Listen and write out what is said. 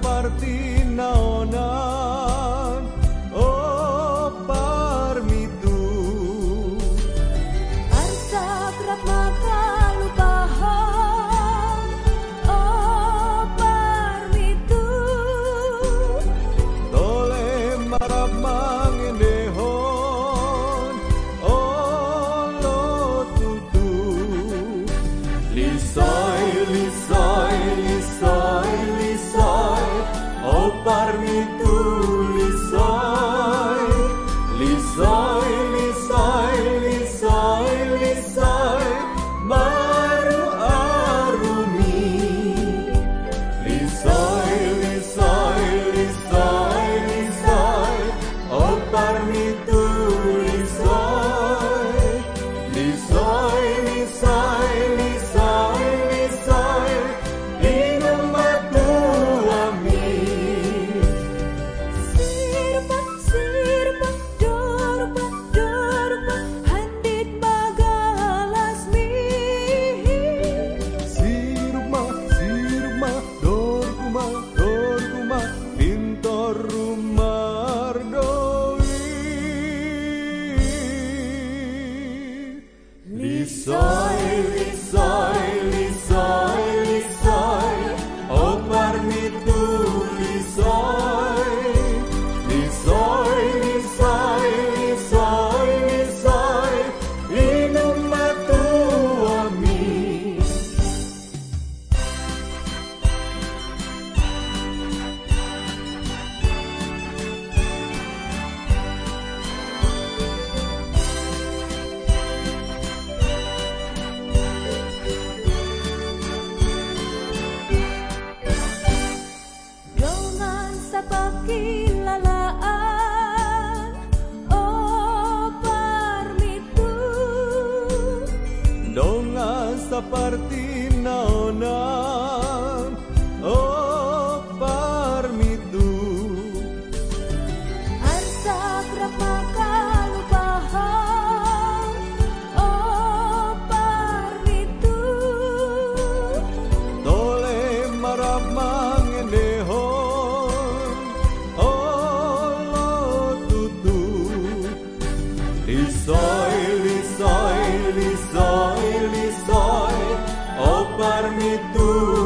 partir. Donga seperti tu